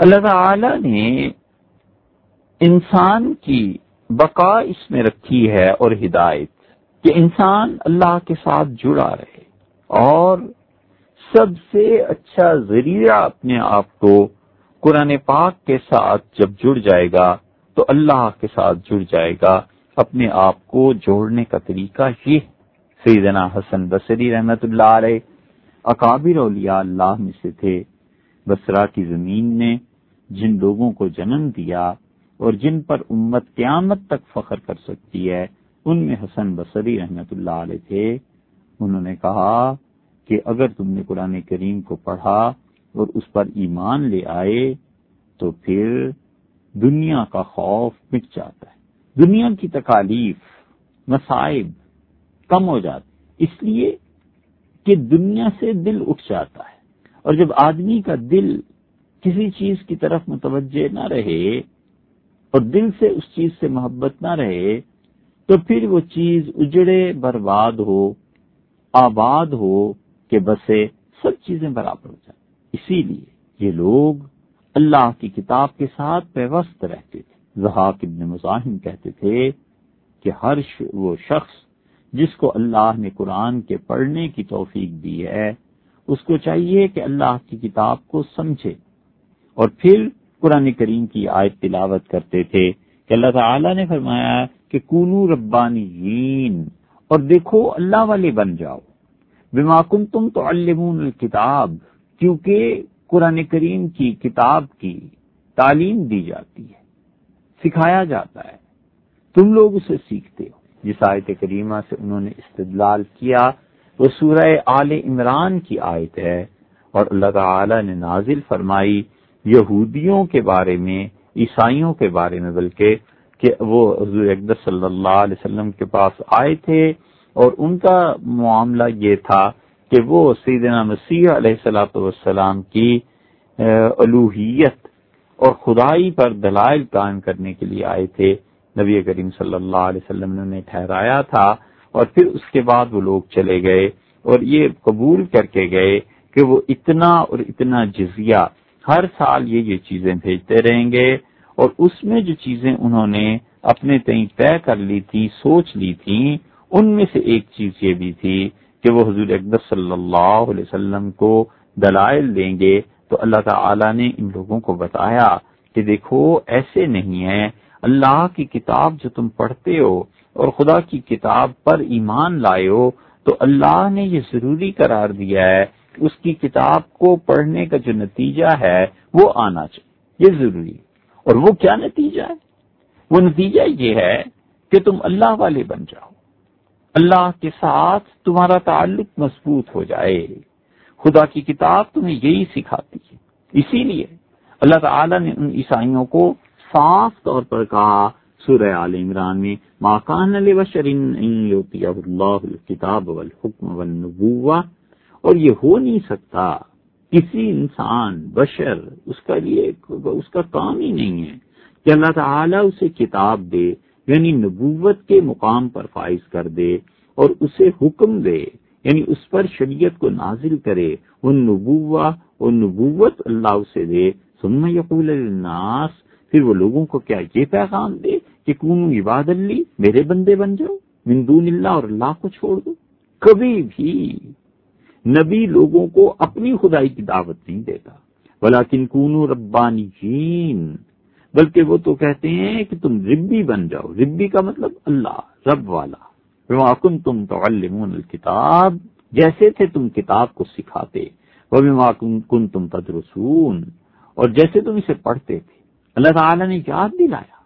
اللہ تعالی نے انسان کی بقا اس میں رکھی ہے اور ہدایت کہ انسان اللہ کے ساتھ جڑا رہے اور سب سے اچھا ذریعہ اپنے آپ کو قرآن پاک کے ساتھ جب جڑ جائے گا تو اللہ کے ساتھ جڑ جائے گا۔ اپنے آپ کو جوڑنے کا طریقہ یہ سیدنا حسن بصری رحمت اللہ علیہ، اکابر اولیاء اللہ میں سے تھے بسرا کی زمین نے جن لوگوں کو جنم دیا اور جن پر امت قیامت تک فخر کر سکتی ہے، ان میں حسن بصری رحمت اللہ علیہ تھے۔ انہوں نے کہا کہ اگر تم نے قرآن کریم کو پڑھا اور اس پر ایمان لے آئے، تو پھر دنیا کا خوف مٹ جاتا ہے۔ دنیا کی تکالیف، مصائب کم ہو جاتی اس لیے کہ دنیا سے دل اٹھ جاتا ہے۔ اور جب آدمی کا دل کسی چیز کی طرف متوجہ نہ رہے اور دل سے اس چیز سے محبت نہ رہے، تو پھر وہ چیز اجڑے، برباد ہو، آباد ہو کہ بسے سب چیزیں برابر ہو جائیں۔ اسی لیے یہ لوگ اللہ کی کتاب کے ساتھ پیوست رہتے تھے۔ زحاق ابن مزاحم کہتے تھے کہ ہر وہ شخص جس کو اللہ نے قرآن کے پڑھنے کی توفیق دی ہے، اس کو چاہیے کہ اللہ کی کتاب کو سمجھے۔ اور پھر قرآن کریم کی آیت تلاوت کرتے تھے کہ اللہ تعالی نے فرمایا کہ کونو ربانی اور دیکھو اللہ والے بن جاؤ۔ بما کن تم تو الکتاب، کیونکہ قرآن کریم کی کتاب کی تعلیم دی جاتی ہے، سکھایا جاتا ہے۔ تم لوگ اسے سیکھتے ہو۔ جس آیت کریمہ سے انہوں نے استدلال کیا، وہ سورہ آل عمران کی آیت ہے اور اللہ تعالی نے نازل فرمائی یہودیوں کے بارے میں، عیسائیوں کے بارے میں، بلکہ کہ وہ حضور اقدر صلی اللہ علیہ وسلم کے پاس آئے تھے۔ اور ان کا معاملہ یہ تھا کہ وہ سیدنا مسیح علیہ السلاۃ والسلام کی الوحیت اور خدائی پر دلائل قائم کرنے کے لیے آئے تھے۔ نبی کریم صلی اللہ علیہ وسلم نے انہیں ٹھہرایا تھا اور پھر اس کے بعد وہ لوگ چلے گئے اور یہ قبول کر کے گئے کہ وہ اتنا اور اتنا جزیہ ہر سال یہ یہ چیزیں بھیجتے رہیں گے اور اس میں جو چیزیں انہوں نے اپنے تئیں طے کر لی تھی، سوچ لی تھی، ان میں سے ایک چیز یہ بھی تھی کہ وہ حضور اقدس صلی اللہ علیہ وسلم کو دلائل دیں گے۔ تو اللہ تعالی نے ان لوگوں کو بتایا کہ دیکھو، ایسے نہیں ہے اللہ کی کتاب جو تم پڑھتے ہو اور خدا کی کتاب پر ایمان لائے ہو، تو اللہ نے یہ ضروری قرار دیا ہے اس کی کتاب کو پڑھنے کا جو نتیجہ ہے، وہ آنا چاہیے۔ یہ ضروری اور وہ کیا نتیجہ ہے؟ وہ نتیجہ یہ ہے کہ تم اللہ والے بن جاؤ۔ اللہ کے ساتھ تمہارا تعلق مضبوط ہو جائے۔ خدا کی کتاب تمہیں یہی سکھاتی ہے۔ اسی لیے اللہ تعالی نے ان عیسائیوں کو صاف طور پر کہا، سورہ عال عمران میں ماکان علیہ اللہ کتاب والحکم والنبوہ اور یہ ہو نہیں سکتا۔ کسی انسان، بشر، اس کا لیے اس کا کام ہی نہیں ہے۔ کہ اللہ تعالیٰ اسے کتاب دے یعنی نبوت کے مقام پر فائز کر دے اور اسے حکم دے یعنی اس پر شریعت کو نازل کرے، وہ نبوا اور نبوت اللہ اسے دے۔ سن یقول الناس پھر وہ لوگوں کو کیا یہ پیغام دے کہ کون عباد اللہ، میرے بندے بن جاؤ مندون اللہ اور اللہ کو چھوڑ دو۔ کبھی بھی نبی لوگوں کو اپنی خدائی کی دعوت نہیں دیتا۔ بلاکن کون ربانی جین بلکہ وہ تو کہتے ہیں کہ تم ربی بن جاؤ۔ ربی کا مطلب اللہ، رب والا۔ کن تم تو الکتاب جیسے تھے تم کتاب کو سکھاتے۔ وہ کن تم تدرسون۔ اور جیسے تم اسے پڑھتے تھے۔ اللہ تعالیٰ نے یاد دلایا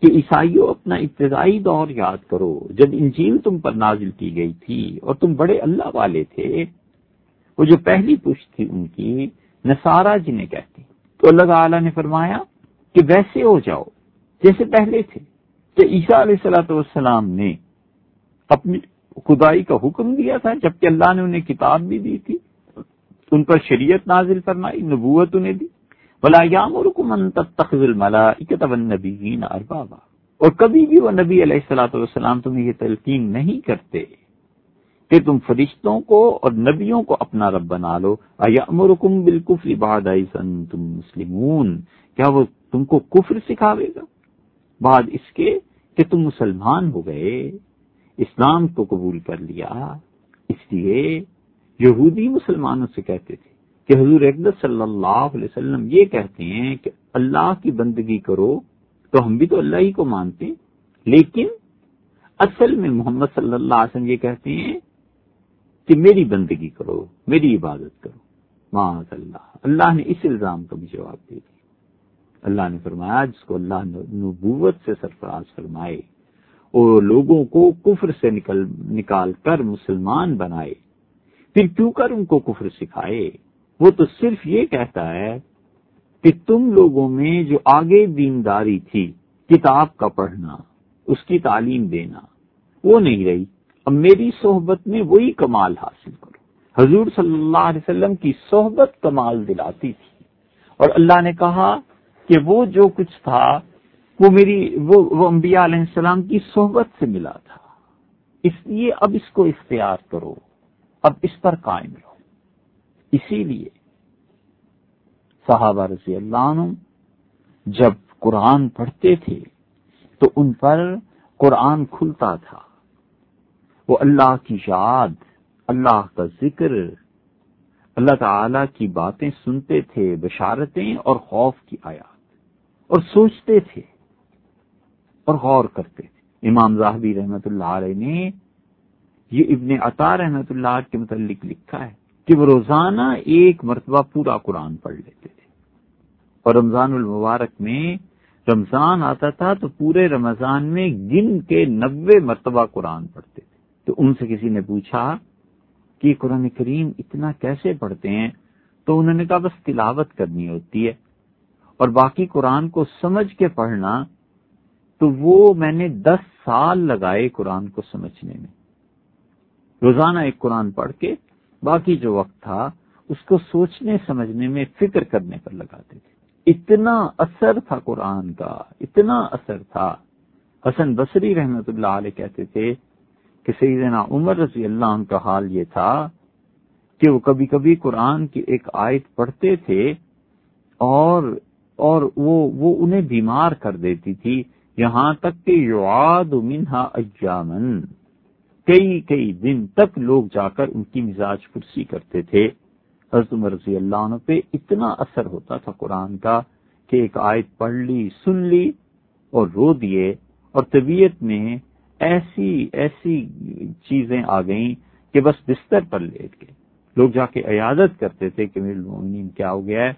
کہ عیسائیوں اپنا ابتدائی دور یاد کرو۔ جب انجیل تم پر نازل کی گئی تھی اور تم بڑے اللہ والے تھے وہ جو پہلی پشت تھی ان کی نسارا جنہیں کہتی تو اللہ تعالیٰ نے فرمایا کہ ویسے ہو جاؤ، جیسے پہلے تھے۔ کہ عیسیٰ علیہ السلاۃ والسلام نے اپنی خدائی کا حکم دیا تھا، جبکہ اللہ نے انہیں کتاب بھی دی تھی۔ ان پر شریعت نازل فرمائی، نبوت انہیں دی۔ بلا یام اربابا اور کبھی بھی وہ نبی علیہ السلاۃ والسلام تمہیں یہ تلقین نہیں کرتے۔ کہ تم فرشتوں کو اور نبیوں کو اپنا رب بنا لو۔ امرکم بالکفر بعد سن تم مسلمون۔ کیا وہ تم کو کفر سکھاوے گا؟ بعد اس کے کہ تم مسلمان ہو گئے۔ اسلام کو قبول کر لیا۔ اس لیے یہودی مسلمانوں سے کہتے تھے کہ حضور اقدس صلی اللہ علیہ وسلم یہ کہتے ہیں کہ اللہ کی بندگی کرو تو ہم بھی تو اللہ ہی کو مانتے ہیں۔ لیکن اصل میں محمد صلی اللہ علیہ وسلم یہ کہتے ہیں کہ میری بندگی کرو، میری عبادت کرو۔ معاذ اللہ اللہ نے اس الزام کا بھی جواب دے دیا۔ اللہ نے فرمایا، جس کو اللہ نبوت سے سرفراز فرمائے اور لوگوں کو کفر سے نکل، نکال کر مسلمان بنائے، پھر کیوں کر ان کو کفر سکھائے؟ وہ تو صرف یہ کہتا ہے کہ تم لوگوں میں جو آگے دینداری تھی، کتاب کا پڑھنا، اس کی تعلیم دینا، وہ نہیں رہی۔ اب میری صحبت میں وہی کمال حاصل کرو۔ حضور صلی اللہ علیہ وسلم کی صحبت کمال دلاتی تھی۔ اور اللہ نے کہا کہ وہ جو کچھ تھا، وہ میری، وہ وہ انبیاء علیہ السلام کی صحبت سے ملا تھا۔ اس لیے اب اس کو اختیار کرو۔ اب اس پر قائم رہو۔ اسی لیے صحابہ رضی اللہ عنہ جب قرآن پڑھتے تھے، تو ان پر قرآن کھلتا تھا۔ وہ اللہ کی یاد، اللہ کا ذکر۔ اللہ تعالی کی باتیں سنتے تھے، بشارتیں اور خوف کی آیات۔ اور سوچتے تھے اور غور کرتے تھے۔ امام زاہبی رحمت اللہ علیہ نے یہ ابن عطا رحمت اللہ کے متعلق لکھا ہے کہ وہ روزانہ ایک مرتبہ پورا قرآن پڑھ لیتے تھے۔ اور رمضان المبارک میں رمضان آتا تھا تو پورے رمضان میں گن کے نبے مرتبہ قرآن پڑھتے تھے۔ تو ان سے کسی نے پوچھا کہ قرآن کریم اتنا کیسے پڑھتے ہیں؟ تو انہوں نے کہا بس تلاوت کرنی ہوتی ہے۔ اور باقی قرآن کو سمجھ کے پڑھنا، تو وہ میں نے دس سال لگائے قرآن کو سمجھنے میں۔ روزانہ ایک قرآن پڑھ کے باقی جو وقت تھا، اس کو سوچنے، سمجھنے میں، فکر کرنے پر لگاتے تھے۔ اتنا اثر تھا قرآن کا، اتنا اثر تھا۔ حسن بصری رحمت اللہ علیہ کہتے تھے کہ سیدنا عمر رضی اللہ عنہ کا حال یہ تھا کہ وہ کبھی کبھی قرآن کی ایک آیت پڑھتے تھے اور اور وہ وہ انہیں بیمار کر دیتی تھی۔ یہاں تک کہ یعاد منہا اجامن کئی کئی دن تک لوگ جا کر ان کی مزاج پرسی کرتے تھے۔ حضرت رضی اللہ عنہ پہ اتنا اثر ہوتا تھا قرآن کا کہ ایک آیت پڑھ لی، سن لی اور رو دیے اور طبیعت میں ایسی ایسی چیزیں آ گئیں کہ بس بستر پر لیٹ گئے۔ لوگ جا کے عیادت کرتے تھے کہ میرے کیا ہو گیا ہے؟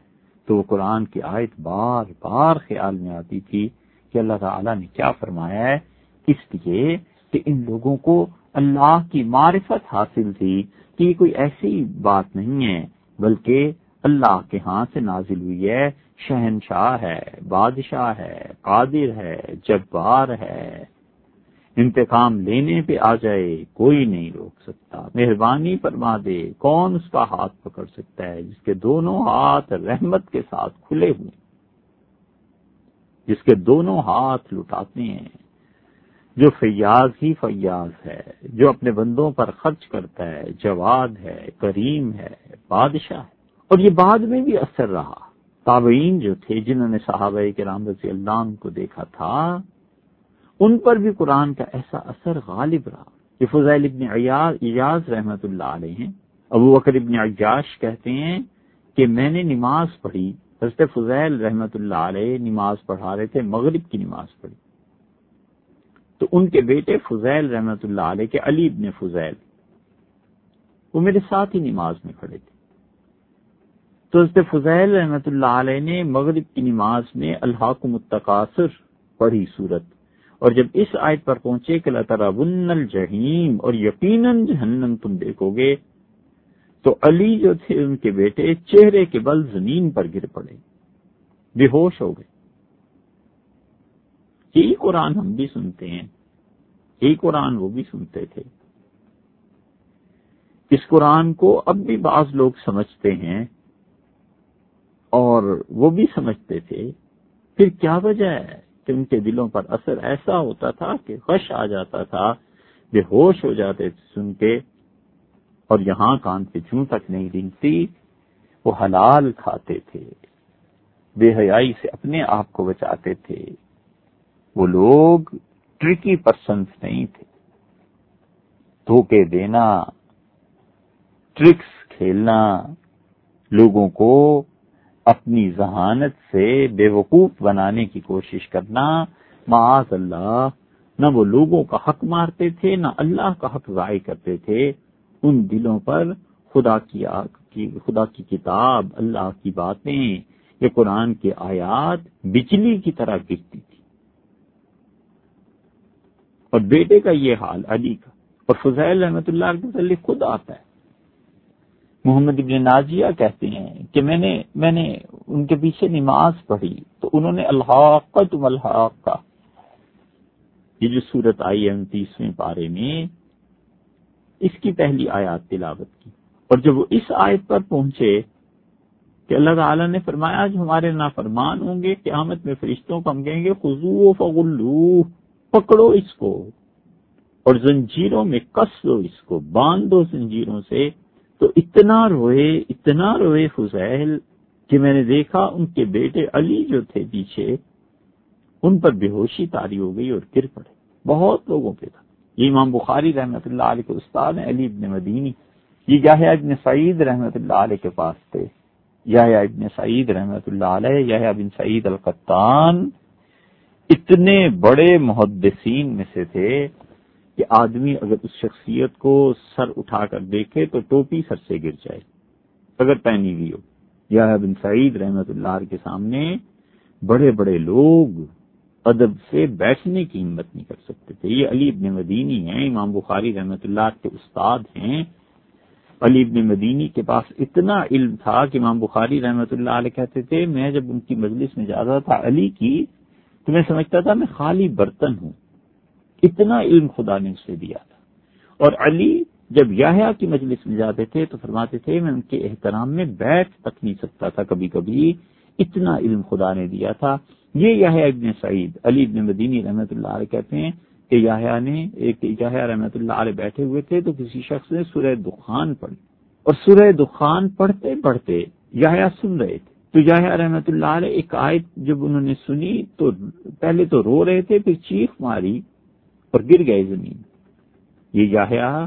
تو وہ قرآن کی آیت بار بار خیال میں آتی تھی کہ اللہ تعالیٰ نے کیا فرمایا ہے؟ اس لیے کہ ان لوگوں کو اللہ کی معرفت حاصل تھی کہ یہ کوئی ایسی بات نہیں ہے، بلکہ اللہ کے ہاں سے نازل ہوئی ہے، شہنشاہ ہے، بادشاہ ہے، قادر ہے، جبار ہے۔ انتقام لینے پہ آ جائے، کوئی نہیں روک سکتا۔ مہربانی فرما دے، کون اس کا ہاتھ پکڑ سکتا ہے جس کے دونوں ہاتھ رحمت کے ساتھ کھلے ہوئے جس کے دونوں ہاتھ لٹاتے ہیں۔ جو فیاض ہی فیاض ہے، جو اپنے بندوں پر خرچ کرتا ہے، جواد ہے، کریم ہے، بادشاہ ہے۔ اور یہ بعد میں بھی اثر رہا۔ تابعین جو تھے، جنہوں نے صحابہ کے رام رضی اللہ عنہ کو دیکھا تھا ان پر بھی قرآن کا ایسا اثر غالب رہا۔ کہ فضائل ابن ایاز رحمت اللہ علیہ ہیں۔ ابو بکر ابن عجاش کہتے ہیں کہ میں نے نماز پڑھی، حضرت فضیل رحمت اللہ علیہ نماز پڑھا رہے تھے، مغرب کی نماز پڑھی۔ تو ان کے بیٹے فضیل رحمت اللہ علیہ کے علی ابن فضیل، وہ میرے ساتھ ہی نماز میں کھڑے تھے۔ تو حضرت فضیل رحمت اللہ علیہ نے مغرب کی نماز میں اللہ کو متقاصر پڑھی صورت اور جب اس آیت پر پہنچے کہ اللہ الجحیم اور یقیناً جہنم تم دیکھو گے، تو علی جو تھے ان کے بیٹے چہرے کے بل زمین پر گر پڑے، بے ہوش ہو گئے۔ یہی قرآن ہم بھی سنتے ہیں، یہی قرآن وہ بھی سنتے تھے۔ اس قرآن کو اب بھی بعض لوگ سمجھتے ہیں اور وہ بھی سمجھتے تھے۔ پھر کیا وجہ ہے؟ کہ ان کے دلوں پر اثر ایسا ہوتا تھا کہ خش آ جاتا تھا، بے ہوش ہو جاتے تھے سن کے، اور یہاں کان پہ چون تک نہیں رنگتی، وہ حلال کھاتے تھے، بے حیائی سے اپنے آپ کو بچاتے تھے۔ وہ لوگ ٹرکی پرسنس نہیں تھے۔ دھوکے دینا ٹرکس کھیلنا، لوگوں کو اپنی ذہانت سے بے وقوف بنانے کی کوشش کرنا، معاذ اللہ، نہ وہ لوگوں کا حق مارتے تھے، نہ اللہ کا حق ضائع کرتے تھے۔ ان دلوں پر خدا کی خدا کی کتاب، اللہ کی باتیں، یہ قرآن کے آیات بجلی کی طرح گرتی تھی۔ اور بیٹے کا یہ حال، علی کا۔ اور فضائل رحمت اللہ کے متعلق خود آتا ہے۔ محمد ابن نازیہ کہتے ہیں کہ میں نے میں نے ان کے پیچھے نماز پڑھی، تو انہوں نے الحاق تم الحاق کا یہ جو صورت آئی ہے انتیسویں پارے میں، اس کی پہلی آیات تلاوت کی۔ اور جب وہ اس آیت پر پہنچے کہ اللہ تعالیٰ نے فرمایا جو ہمارے نافرمان ہوں گے، قیامت میں فرشتوں کو ہم کہیں گے خزو فغلو، پکڑو اس کو، اور زنجیروں میں کس دو اس کو باندھ دو زنجیروں سے تو اتنا روئے اتنا روئے فضیل کہ میں نے دیکھا ان کے بیٹے علی جو تھے پیچھے، ان پر بے ہوشی تاری ہو گئی اور گر پڑے۔ بہت لوگوں پہ تھا۔ یہ امام بخاری رحمت اللہ علیہ کے استاد علی ابن مدینی۔ یہ یا ابن سعید رحمت اللہ علیہ کے پاس تھے۔ یا ابن سعید رحمت اللہ علیہ یا بن سعید القطان، اتنے بڑے محدثین میں سے تھے۔ کہ آدمی اگر اس شخصیت کو سر اٹھا کر دیکھے تو ٹوپی سر سے گر جائے۔ اگر پہنی ہوئی ہو۔ یا بن سعید رحمت اللہ کے سامنے بڑے بڑے لوگ ادب سے بیٹھنے کی ہمت نہیں کر سکتے تھے۔ یہ علی ابن مدینی ہیں، امام بخاری رحمت اللہ کے استاد ہیں۔ علی ابن مدینی کے پاس اتنا علم تھا کہ امام بخاری رحمت اللہ علیہ کہتے تھے، میں جب ان کی مجلس میں جاتا تھا علی کی تو میں سمجھتا تھا میں خالی برتن ہوں۔ اتنا علم خدا نے اسے دیا تھا۔ اور علی جب یا کی مجلس میں جاتے تھے تو فرماتے تھے، میں ان کے احترام میں بیٹھ تک نہیں سکتا تھا کبھی کبھی اتنا علم خدا نے دیا تھا۔ یہ یاہیا ابن سعید، علی ابن مدینی رحمت اللہ علیہ کہتے ہیں کہ یاہیا نے ایک رحمت اللہ علیہ بیٹھے ہوئے تھے تو کسی شخص نے سورہ دخان پڑھی۔ اور سورہ دخان پڑھتے پڑھتے یا سن رہے تھے۔ تو یا رحمت اللہ علیہ ایک آیت جب انہوں نے سنی تو پہلے تو رو رہے تھے، پھر چیخ ماری۔ اور گر گئے زمین۔ یہ یا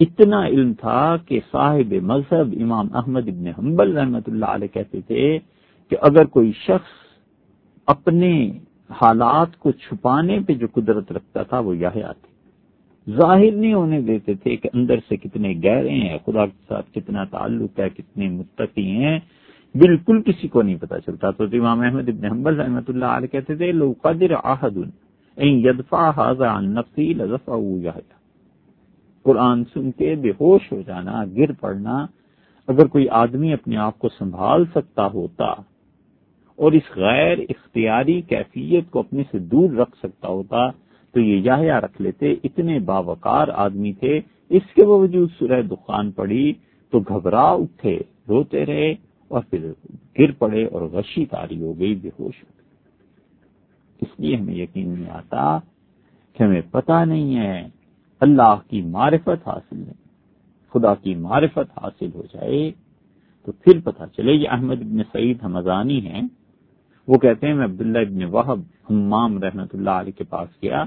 اتنا علم تھا کہ صاحب مذہب امام احمد ابن حنبل رحمت اللہ علیہ کہتے تھے کہ اگر کوئی شخص اپنے حالات کو چھپانے پہ جو قدرت رکھتا تھا، وہ یہ تھی۔ ظاہر نہیں ہونے دیتے تھے کہ اندر سے کتنے گہرے ہیں، خدا کے ساتھ کتنا تعلق ہے، کتنے متقی ہیں۔ بالکل کسی کو نہیں پتا چلتا۔ تو امام احمد ابن حنبل رحمۃ اللہ علیہ کہتے تھے، لو قدر آحد یدفع نفسی لذفا قرآن سن کے بے ہوش ہو جانا، گر پڑنا، اگر کوئی آدمی اپنے آپ کو سنبھال سکتا ہوتا اور اس غیر اختیاری کیفیت کو اپنے سے دور رکھ سکتا ہوتا، تو یہ یا رکھ لیتے، اتنے باوقار آدمی تھے، اس کے باوجود سورہ دخان پڑی تو گھبرا اٹھے، روتے رہے اور پھر گر پڑے اور غشی تاری ہو گئی، بے ہوش ہو اس لیے ہمیں یقین نہیں آتا کہ ہمیں پتہ نہیں ہے۔ اللہ کی معرفت حاصل نہیں خدا کی معرفت حاصل ہو جائے تو پھر پتہ چلے یہ احمد ابن سعید حمزانی ہیں۔ وہ کہتے ہیں، میں عبداللہ ابن وحب حمام رحمت اللہ علیہ کے پاس گیا۔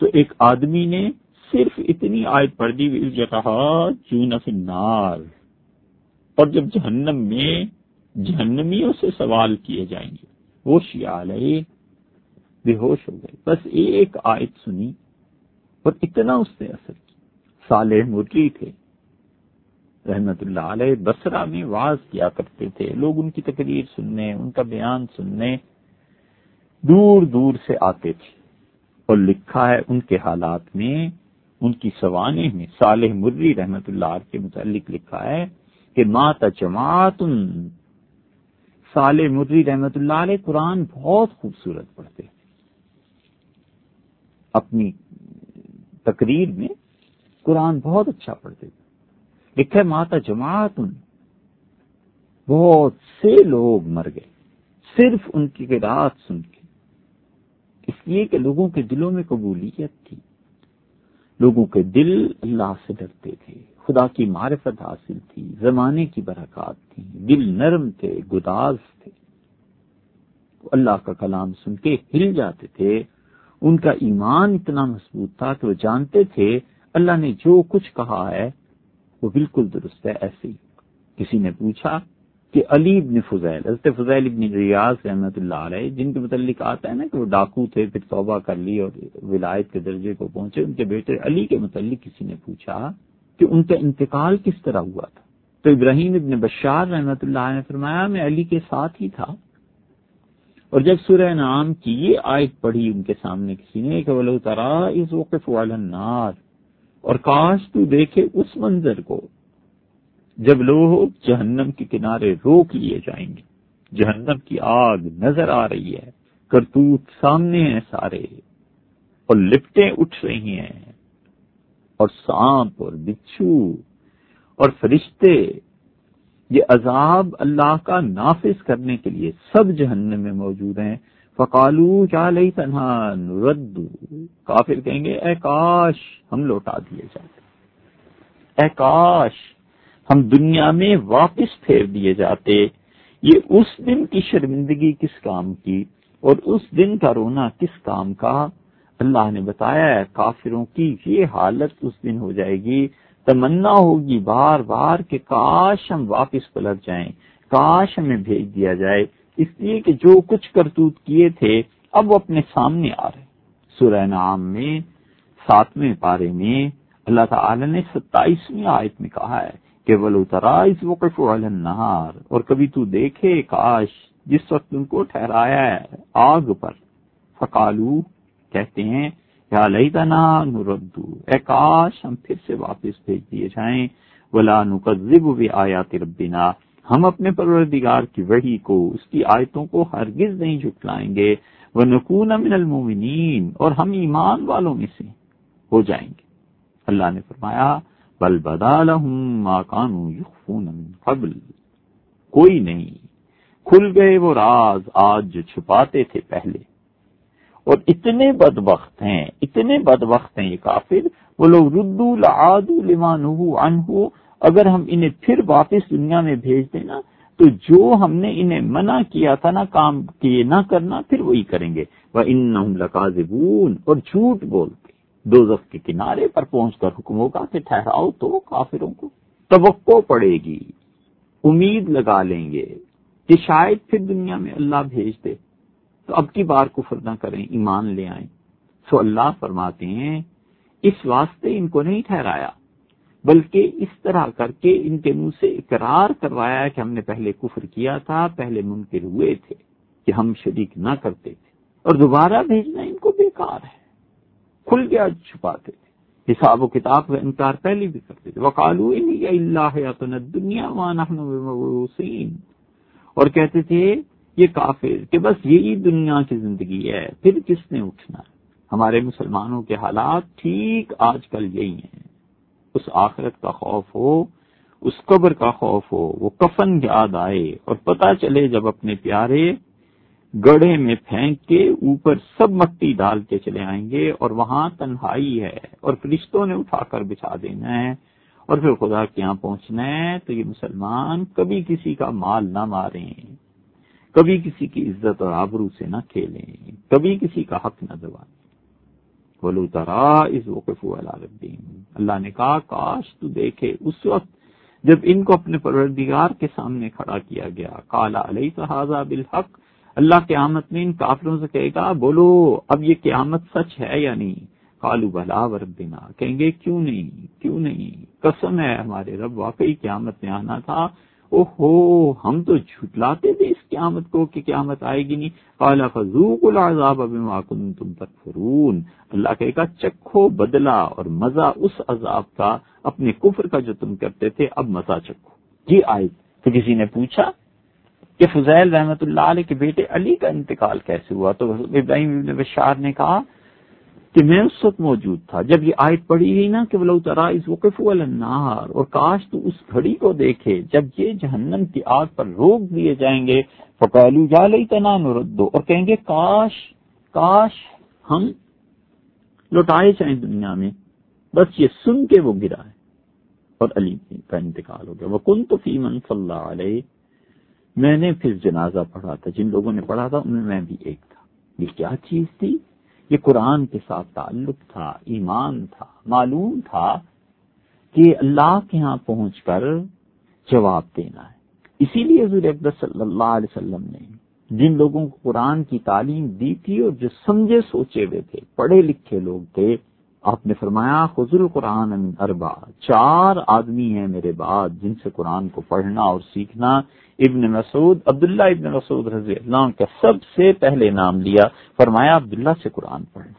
تو ایک آدمی نے صرف اتنی آیت پڑھ دی نار اور جب جہنم میں جہنمیوں سے سوال کیے جائیں گے، وہ شیال بے ہوش ہو گئے۔ بس ایک آیت سنی اور اتنا اس نے اثر کی صالح مرلی تھے۔ رحمت اللہ علیہ بسرا میں واز کیا کرتے تھے۔ لوگ ان کی تقریر سننے، ان کا بیان سننے دور دور سے آتے تھے۔ اور لکھا ہے ان کے حالات میں، ان کی سوانے میں۔ صالح مرری رحمت اللہ علیہ کے متعلق لکھا ہے کہ ماتا جماعت، صالح مرری رحمت اللہ علیہ قرآن بہت خوبصورت پڑھتے اپنی تقریر میں قرآن بہت اچھا پڑھتے تھے۔ لکھا ماتا جماعت بہت سے لوگ مر گئے۔ صرف ان کی رات سن کے۔ اس لیے کہ لوگوں کے دلوں میں قبولیت تھی۔ لوگوں کے دل اللہ سے ڈرتے تھے۔ خدا کی معرفت حاصل تھی۔ زمانے کی برکات تھی۔ دل نرم تھے، گداز تھے۔ اللہ کا کلام سن کے ہل جاتے تھے۔ ان کا ایمان اتنا مضبوط تھا کہ وہ جانتے تھے اللہ نے جو کچھ کہا ہے، وہ بالکل درست ہے، ایسے ہی۔ کسی نے پوچھا کہ علی ابن فضیل، حضرت فضیل ابن ریاض رحمۃ اللہ علیہ، جن کے متعلق آتا ہے نا کہ وہ ڈاکو تھے، پھر توبہ کر لی اور ولایت کے درجے کو پہنچے، ان کے بیٹے علی کے متعلق کسی نے پوچھا کہ ان کا انتقال کس طرح ہوا تھا؟ تو ابراہیم ابن بشار رحمۃ اللہ نے فرمایا، میں علی کے ساتھ ہی تھا۔ اور جب سورہ نام کی یہ آیت پڑھی ان کے سامنے کسی نے کہ ولو ترا اس وقف النار اور کاش تو دیکھے اس منظر کو جب لوگ جہنم کے کنارے روک لیے جائیں گے۔ جہنم کی آگ نظر آ رہی ہے، کرتوت سامنے ہیں سارے اور لپٹیں اٹھ رہی ہیں اور سانپ اور بچھو اور فرشتے یہ عذاب اللہ کا نافذ کرنے کے لیے سب جہنم میں موجود ہیں۔ فقالو کیا لئی تنہا نردو کافر کہیں گے، اے کاش، ہم لوٹا دیے جاتے اے کاش، ہم دنیا میں واپس پھیر دیے جاتے یہ اس دن کی شرمندگی کس کام کی اور اس دن کا رونا کس کام کا؟ اللہ نے بتایا ہے، کافروں کی یہ حالت اس دن ہو جائے گی۔ تمنا ہوگی بار بار کہ کاش ہم واپس پلٹ جائیں، کاش ہمیں بھیج دیا جائے۔ اس لیے کہ جو کچھ کرتوت کیے تھے، اب وہ اپنے سامنے آ رہے۔ سورہ نام میں، ساتویں پارے میں، اللہ تعالی نے ستائیسویں آیت میں کہا ہے کہ ولو ترائز وقف نہار اور کبھی تو دیکھے کاش جس وقت ان کو ٹھہرایا ہے آگ پر فکالو کہتے ہیں یا لئی تنا نردو، اے کاش ہم پھر سے واپس بھیج دیے جائیں، ولا نقذب بھی آیات ربنا۔ ہم اپنے پروردگار کی وحی کو، اس کی آیتوں کو ہرگز نہیں جھٹلائیں گے۔ وہ نقون من المومنین اور ہم ایمان والوں میں سے ہو جائیں گے۔ اللہ نے فرمایا، بل بدا ما کانو یخفون من قبل۔ کوئی نہیں، کھل گئے وہ راز آج جو چھپاتے تھے پہلے۔ اور اتنے بد وقت ہیں، اتنے بد وقت ہیں یہ کافر۔ وہ لوگ ردو لعادو لما نہو عنہ، اگر ہم انہیں پھر واپس دنیا میں بھیج دیں نا تو جو ہم نے انہیں منع کیا تھا نا کام کیے، نہ کرنا، پھر وہی کریں گے۔ وہ ان لکاذبون اور جھوٹ بولتے دو کے کنارے پر پہنچ کر حکم ہوگا کہ ٹھہراؤ تو کافروں کو۔ توقع پڑے گی، امید لگا لیں گے کہ شاید پھر دنیا میں اللہ بھیج دے۔ تو اب کی بار کفر نہ کریں، ایمان لے آئیں۔ سو اللہ فرماتے ہیں، اس واسطے ان کو نہیں ٹھہرایا، بلکہ اس طرح کر کے ان کے منہ سے اقرار کروایا کہ ہم نے پہلے کفر کیا تھا، پہلے منکر ہوئے تھے کہ ہم شریک نہ کرتے تھے۔ اور دوبارہ بھیجنا ان کو بیکار ہے، کھل گیا چھپاتے تھے۔ حساب و کتاب کا انکار پہلے بھی کرتے تھے۔ وکالو اللہ دنیا اور کہتے تھے یہ کافر کہ بس یہی دنیا کی زندگی ہے، پھر کس نے اٹھنا؟ ہمارے مسلمانوں کے حالات ٹھیک آج کل یہی ہیں۔ اس آخرت کا خوف ہو، اس قبر کا خوف ہو، وہ کفن یاد آئے اور پتا چلے جب اپنے پیارے گڑھے میں پھینک کے اوپر سب مٹی ڈال کے چلے آئیں گے اور وہاں تنہائی ہے اور فرشتوں نے اٹھا کر بچھا دینا ہے اور پھر خدا کے یہاں پہنچنا ہے، تو یہ مسلمان کبھی کسی کا مال نہ ماریں۔ کبھی کسی کی عزت اور آبرو سے نہ کھیلیں، کبھی کسی کا حق نہ دبائیں بولو ترا اس وقف اللہ نے کہا، کاش تو دیکھے۔ اس وقت جب ان کو اپنے پروردگار کے سامنے کھڑا کیا گیا۔ کالا علیہ صحاظہ بالحق؟ اللہ قیامت میں ان کافروں سے کہے گا، بولو، اب یہ قیامت سچ ہے یا نہیں؟ کالو بلا وربنا۔ کہیں گے، کیوں نہیں؟ کیوں نہیں؟ قسم ہے ہمارے رب، واقعی قیامت میں آنا تھا۔ او ہو ہم تو جھٹلاتے تھے اس قیامت کو کہ قیامت آئے گی نہیں۔ کالا فضوق العذاب کن تم تکفرون۔ اللہ کہے گا، چکھو بدلا اور مزہ اس عذاب کا، اپنے کفر کا جو تم کرتے تھے، اب مزہ چکھو۔ یہ آئے تو کسی نے پوچھا کہ فضیل رحمت اللہ علیہ کے بیٹے علی کا انتقال کیسے ہوا؟ تو ابراہیم ابن بشار نے کہا کہ میں اس وقت موجود تھا۔ جب یہ آیت پڑھی گئی نا کہ بلو ترا اس وقف النار اور کاش تو اس گھڑی کو دیکھے جب یہ جہنم کی آگ پر روک دیے جائیں گے۔ فکالو جا لئی تنا نردو اور کہیں گے کاش کاش ہم لوٹائے جائیں دنیا میں۔ بس یہ سن کے وہ گرا ہے۔ اور علی کا انتقال ہو گیا۔ وہ کن تو فیمن صلی اللہ علیہ میں نے پھر جنازہ پڑھا تھا۔ جن لوگوں نے پڑھا تھا، ان میں بھی ایک تھا۔ یہ کیا چیز تھی؟ یہ قرآن کے ساتھ تعلق تھا، ایمان تھا، معلوم تھا کہ اللہ کے ہاں پہنچ کر جواب دینا ہے۔ اسی لیے حضور اکبر صلی اللہ علیہ وسلم نے جن لوگوں کو قرآن کی تعلیم دی تھی اور جو سمجھے سوچے ہوئے تھے، پڑھے لکھے لوگ تھے آپ نے فرمایا خزر قرآن اربا چار آدمی ہیں میرے بعد جن سے قرآن کو پڑھنا اور سیکھنا۔ ابن مسعود، عبداللہ ابن مسعود رضی اللہ کا سب سے پہلے نام لیا۔ فرمایا، عبداللہ سے قرآن پڑھنا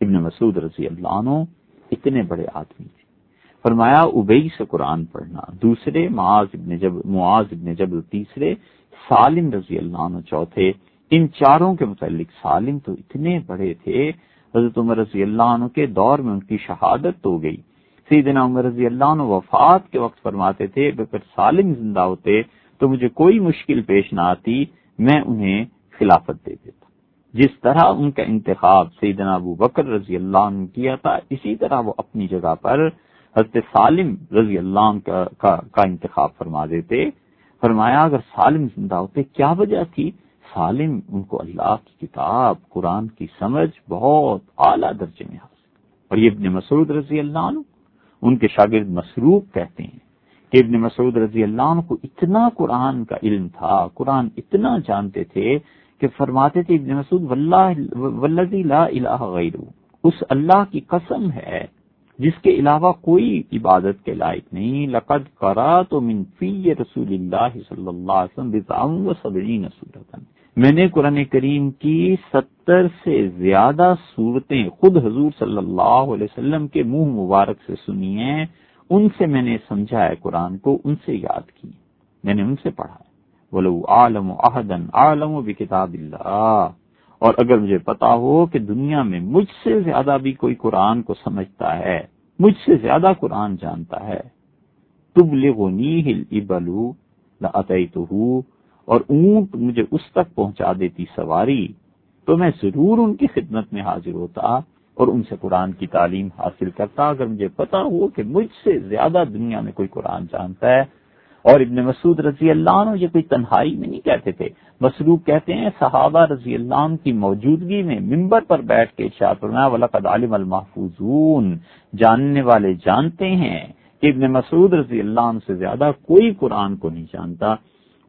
ابن مسعود رضی اللہ عنہ اتنے بڑے آدمی تھے۔ فرمایا ابئی سے قرآن پڑھنا۔ دوسرے، معاذ ابن جب، معاذ ابن جب تیسرے، سالم رضی اللہ عنہ چوتھے۔ ان چاروں کے متعلق سالم تو اتنے بڑے تھے۔ حضرت عمر رضی اللہ عنہ کے دور میں ان کی شہادت ہو گئی۔ سیدنا عمر رضی اللہ عنہ وفات کے وقت فرماتے تھے اگر سالم زندہ ہوتے تو مجھے کوئی مشکل پیش نہ آتی میں انہیں خلافت دے دیتا۔ جس طرح ان کا انتخاب سیدنا ابو بکر رضی اللہ عنہ کیا تھا اسی طرح وہ اپنی جگہ پر حضرت سالم رضی اللہ عنہ کا, کا, کا انتخاب فرما دیتے۔ فرمایا اگر سالم زندہ ہوتے کیا وجہ تھی؟ سالم، ان کو اللہ کی کتاب، قرآن کی سمجھ بہت اعلیٰ درجے میں حاصل اور یہ ابن مسعود رضی اللہ عنہ، ان کے شاگرد مسروب کہتے ہیں کہ ابن مسعود رضی اللہ عنہ کو اتنا قرآن کا علم تھا، قرآن اتنا جانتے تھے کہ فرماتے تھے، ابن مسعود، واللہ لا الہ غیر اس اللہ کی قسم ہے جس کے علاوہ کوئی عبادت کے لائق نہیں۔ لقد کرا تو من فی رسول اللہ صلی اللہ علیہ وسلم میں نے قرآن کریم کی ستر سے زیادہ صورتیں خود حضور صلی اللہ علیہ وسلم کے منہ مبارک سے سنی ہیں، ان سے میں نے سمجھا ہے قرآن کو، ان سے یاد کی میں نے ان سے پڑھا ہے۔ بولو عالم عہدن عالم و کتاب اللہ اور اگر مجھے پتا ہو کہ دنیا میں مجھ سے زیادہ بھی کوئی قرآن کو سمجھتا ہے، مجھ سے زیادہ قرآن جانتا ہے۔ تب لغنی ہل ابلو اور اونٹ مجھے اس تک پہنچا دیتی سواری، تو میں ضرور ان کی خدمت میں حاضر ہوتا اور ان سے قرآن کی تعلیم حاصل کرتا، اگر مجھے پتا ہو کہ مجھ سے زیادہ دنیا میں کوئی قرآن جانتا ہے۔ اور ابن مسعود رضی اللہ عنہ یہ کوئی تنہائی میں نہیں کہتے تھے۔ مسروب کہتے ہیں، صحابہ رضی اللہ عنہ کی موجودگی میں ممبر پر بیٹھ کے ولقد عالم المحفوظون۔ جاننے والے جانتے ہیں کہ ابن مسعود رضی اللہ عنہ سے زیادہ کوئی قرآن کو نہیں جانتا۔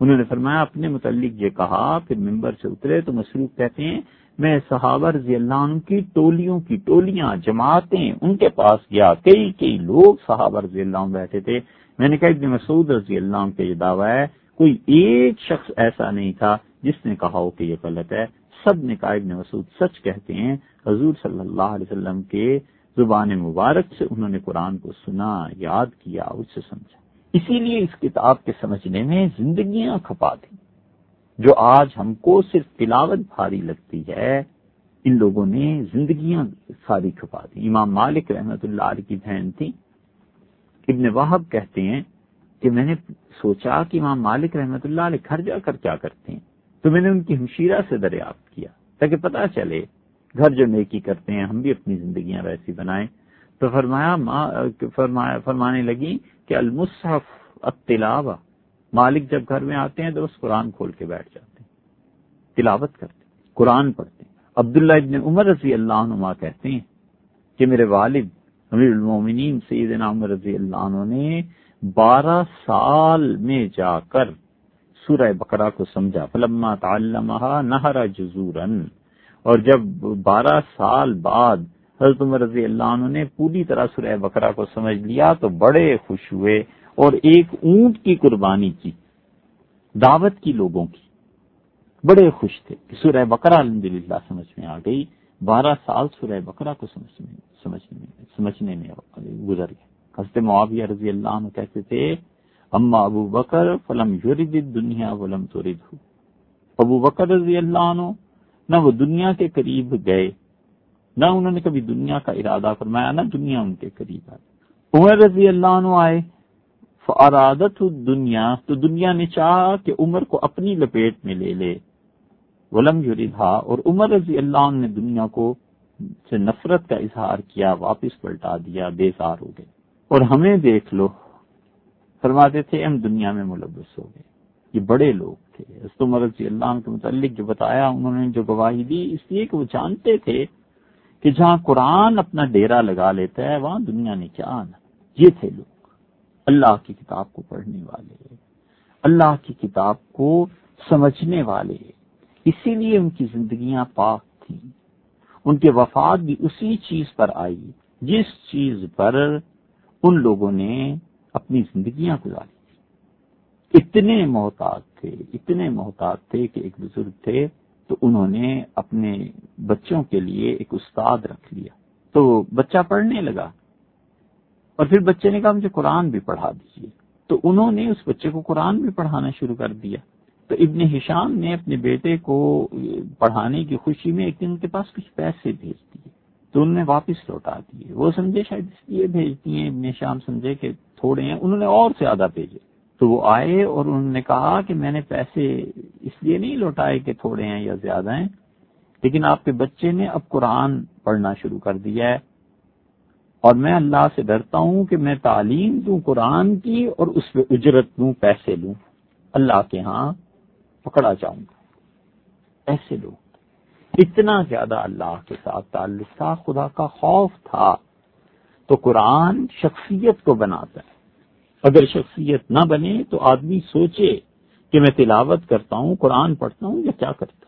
انہوں نے فرمایا، اپنے متعلق یہ کہا، پھر ممبر سے اترے تو مسروق کہتے ہیں، میں صحابہ رضی اللہ عنہ کی ٹولیوں کی ٹولیاں، جماعتیں ان کے پاس گیا، کئی کئی لوگ صحابہ رضی اللہ عنہ بیٹھے تھے۔ میں نے کہا، ابن مسعود رضی اللہ عنہ کا یہ دعویٰ ہے، کوئی ایک شخص ایسا نہیں تھا جس نے کہا ہو کہ یہ غلط ہے۔ سب نے کہا، ابن مسعود سچ کہتے ہیں، حضور صلی اللہ علیہ وسلم کے زبان مبارک سے انہوں نے قرآن کو سنا، یاد کیا، اس سے سمجھا۔ اسی لیے اس کتاب کے سمجھنے میں زندگیاں کھپا دی جو آج ہم کو صرف تلاوت بھاری لگتی ہے، ان لوگوں نے زندگیاں ساری کھپا دی امام مالک رحمت اللہ علیہ کی بہن تھی ابن واہب کہتے ہیں کہ میں نے سوچا کہ امام مالک رحمت اللہ علیہ گھر جا کر کیا کرتے ہیں۔ تو میں نے ان کی ہمشیرہ سے دریافت کیا تاکہ پتا چلے گھر جو نیکی کرتے ہیں، ہم بھی اپنی زندگیاں ویسی بنائیں۔ تو فرمایا فرمایا، فرمانے لگی کہ المصحف التلاوہ، مالک جب گھر میں آتے ہیں تو بس قرآن کھول کے بیٹھ جاتے ہیں، تلاوت کرتے ہیں، قرآن پڑھتے ہیں۔ عبداللہ ابن عمر رضی اللہ عنہ کہتے ہیں کہ میرے والد امیر المومنین سیدنا عمر رضی اللہ عنہ نے بارہ سال میں جا کر سورہ بقرہ کو سمجھا، فلما تعلمها نہر جزورن۔ اور جب بارہ سال بعد حضرت عمر رضی اللہ عنہ نے پوری طرح سورہ بقرہ کو سمجھ لیا تو بڑے خوش ہوئے اور ایک اونٹ کی قربانی کی، دعوت کی لوگوں کی۔ بڑے خوش تھے کہ سورہ بقرہ الحمد للہ سمجھ میں آ گئی۔ بارہ سال سورہ بقرہ کو سمجھنے میں سمجھنے میں گزر گئے۔ حضرت معاویہ رضی اللہ عنہ کہتے تھے، اما ابو بکر فلم یورد دنیا ولم تورد ابو بکر رضی اللہ عنہ، نہ وہ دنیا کے قریب گئے نہ انہوں نے کبھی دنیا کا ارادہ فرمایا، نہ دنیا ان کے قریب آئے عمر رضی اللہ عنہ آئے فارادت دنیا تو دنیا نے چاہا کہ عمر کو اپنی لپیٹ میں لے لے۔ ولم یوردھا اور عمر رضی اللہ عنہ نے دنیا کو سے نفرت کا اظہار کیا، واپس پلٹا دیا بے ہو گئے۔ اور ہمیں دیکھ لو، فرماتے تھے، ہم دنیا میں ملوث ہو گئے۔ یہ بڑے لوگ تھے۔ رضی اللہ عنہ کے متعلق جو بتایا، انہوں نے جو گواہی دی، اس لیے کہ وہ جانتے تھے کہ جہاں قرآن اپنا ڈیرا لگا لیتا ہے، وہاں دنیا نے کیا آنا؟ یہ تھے لوگ۔ اللہ کی کتاب کو پڑھنے والے، اللہ کی کتاب کو سمجھنے والے۔ اسی لیے ان کی زندگیاں پاک تھیں۔ ان کے وفات بھی اسی چیز پر آئی، جس چیز پر ان لوگوں نے اپنی زندگیاں گزاری اتنے محتاط تھے، اتنے محتاط تھے کہ ایک بزرگ تھے تو انہوں نے اپنے بچوں کے لیے ایک استاد رکھ لیا۔ تو بچہ پڑھنے لگا۔ اور پھر بچے نے کہا، مجھے قرآن بھی پڑھا دیجیے تو انہوں نے اس بچے کو قرآن بھی پڑھانا شروع کر دیا۔ تو ابن ہشام نے اپنے بیٹے کو پڑھانے کی خوشی میں ایک دن ان کے پاس کچھ پیسے بھیج دیے۔ تو انہوں نے واپس لوٹا دیے۔ وہ سمجھے، شاید اس لیے بھیج دیے ابن ہشام سمجھے کہ تھوڑے ہیں، انہوں نے اور زیادہ بھیجے۔ تو وہ آئے اور انہوں نے کہا کہ میں نے پیسے اس لیے نہیں لوٹائے کہ تھوڑے ہیں یا زیادہ ہیں، لیکن آپ کے بچے نے اب قرآن پڑھنا شروع کر دیا ہے۔ اور میں اللہ سے ڈرتا ہوں کہ میں تعلیم دوں قرآن کی اور اس پہ اجرت دوں پیسے لوں۔ اللہ کے ہاں پکڑا جاؤں گا۔ ایسے لوگ اتنا زیادہ اللہ کے ساتھ تعلق تھا، خدا کا خوف تھا۔ تو قرآن شخصیت کو بناتا ہے۔ اگر شخصیت نہ بنے تو آدمی سوچے کہ میں تلاوت کرتا ہوں، قرآن پڑھتا ہوں یا کیا کرتا ہوں؟